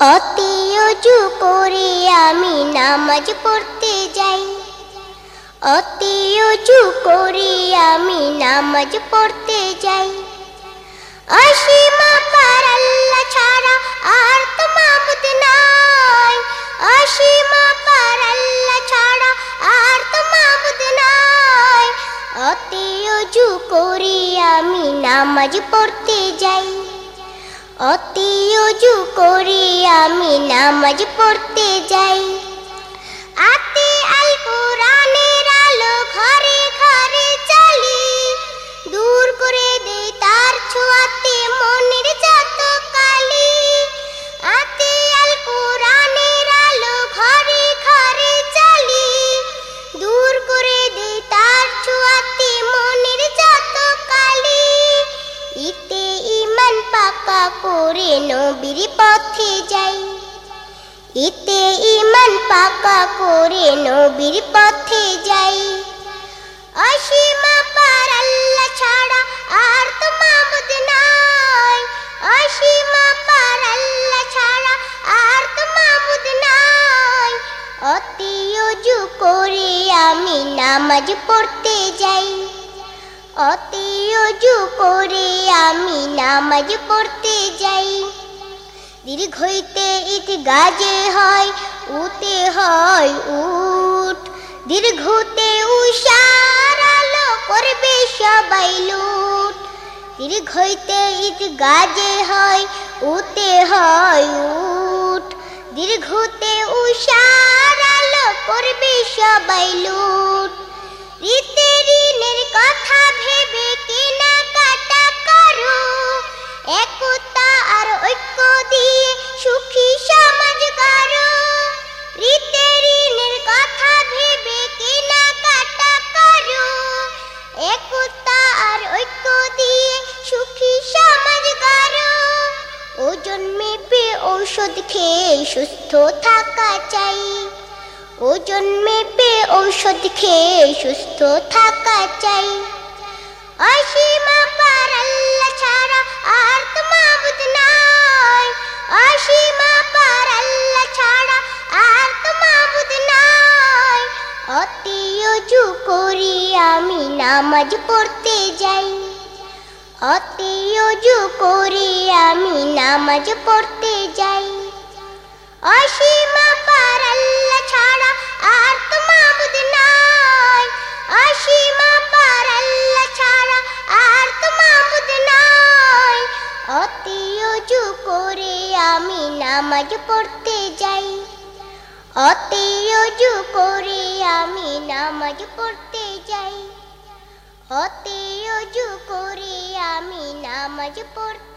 অতি অজু করে আমি নামাজ পড়তে যাই। অতি অজু করে আমি নামাজ পড়তে যাই। অসীমা পার আল্লাহ ছাড়া আর তো মাবুদ নাই। অসীমা পার আল্লাহ ছাড়া আর তো মাবুদ নাই। অতি অজু করে আমি নামাজ পড়তে যাই। অতি উজু করে আমি নামাজ পড়তে যাই। নবীর পথে যাই? ইতে ইমান পাকা করে নবীর পথে যাই। অসীমা পার আল্লাহ ছাড়া আর তো মাবুদ নাই। অসীমা পার আল্লাহ ছাড়া আর তো মাবুদ নাই। অতি করে আমি নামাজ পড়তে যাই। অতি অজু করে আমি নামাজ পড়তে যাই। দীর্ঘ হইতে ইট গাজে হয়, উতে হয় উঠ দীর্ঘতে উষার আলো করবে সবাই লুট। দীর্ঘ হইতে ইট গাজে হয়, উতে হয় উঠ দীর্ঘতে উষার আলো করবে সবাই লুট। রীতে ঋণের কথা ভেবে কেনা কাটা করো। একতা আর ঐক্য দিয়ে সুখী সমাজ গড়ো রীতে ঋণের কথা ভেবে কেনা কাটা করো। একতা আর ঐক্য দিয়ে সুখী সমাজ গড়ো ওজন মেপে ঔষধ খেয়ে সুস্থ থাকা চাই। ওজন মেপে ঔষধ খেয়ে সুস্থ থাকা চাই। অসীমা পার আল্লাহ ছাড়া আর তো মাবুদ নাই। অসীমা পার আল্লাহ ছাড়া আর তো মাবুদ নাই। অতি অজু করি আমি নামাজ পড়তে যাই। অতি অজু করি আমি নামাজ পড়তে যাই। অসীমা পার আল্লাহ আমি নামাজ পড়তে যাই। অতি রজু করে আমি নামাজ পড়তে যাই। অতি রজু করে আমি নামাজ পড়তে